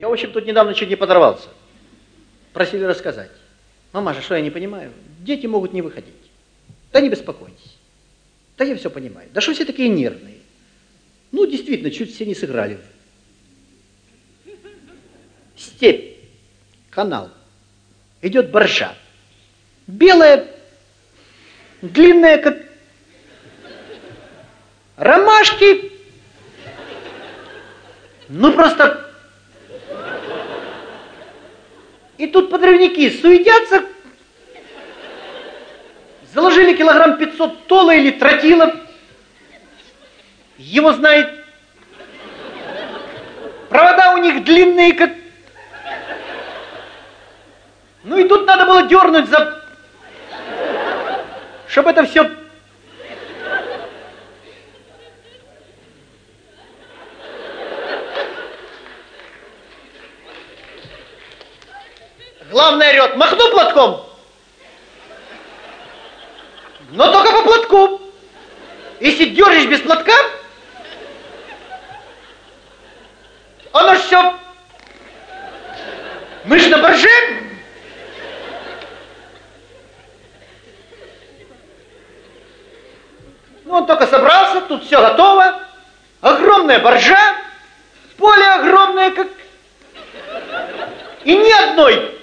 Я, в общем, тут недавно чуть не подорвался. Просили рассказать. Мамаша, что я не понимаю? Дети могут не выходить. Да не беспокойтесь. Да я все понимаю. Да что все такие нервные? Ну, действительно, чуть все не сыграли. Степь, канал. Идет боржа. Белая, длинная, как ромашки. Ну, просто... И тут подрывники суетятся, заложили килограмм 500 тола или тротила, его знает. Провода у них длинные, как... Ну и тут надо было дернуть за... Чтобы это все... Главное орет, махну платком. Но только по платку. Если дернешь без платка, оно все... Мы ж на борже. Ну, он только собрался, тут все готово. Огромная боржа, поле огромное, как... И ни одной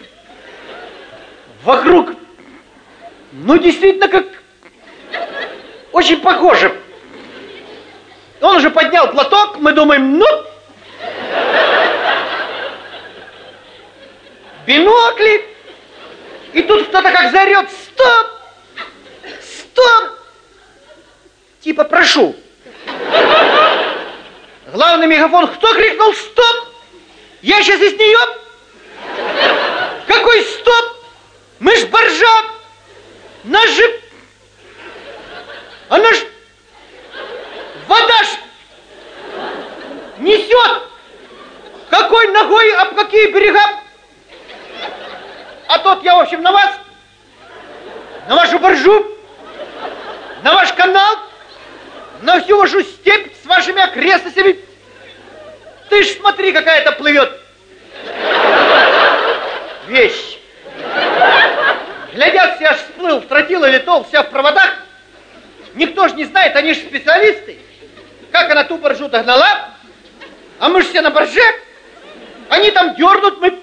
вокруг, ну, действительно, как... Очень похоже. Он уже поднял платок, мы думаем, ну, бинокли. И тут кто-то как заорет, стоп, стоп. Типа, прошу. Главный мегафон, кто крикнул стоп? Я сейчас из нее. Какой стоп? Мы ж боржа. Наш же... Она ж... Вода ж несет. Какой ногой, об какие берега? А тот я, в общем, на вас, на вашу боржу, на ваш канал, на всю вашу степь с вашими окрестностями. Ты ж смотри, какая это плывет Все аж всплыл, тротил или тол, вся в проводах. Никто ж не знает, они же специалисты. Как она ту боржу догнала, а мы же все на борже. Они там дернут, мы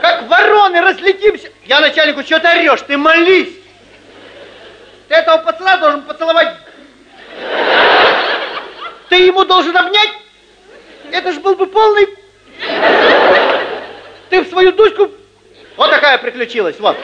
как вороны разлетимся. Я начальнику, что ты орешь? Ты молись. Ты этого пацана должен поцеловать. Ты ему должен обнять. Это ж был бы полный... Ты в свою дочку... Вот такая приключилась, вот.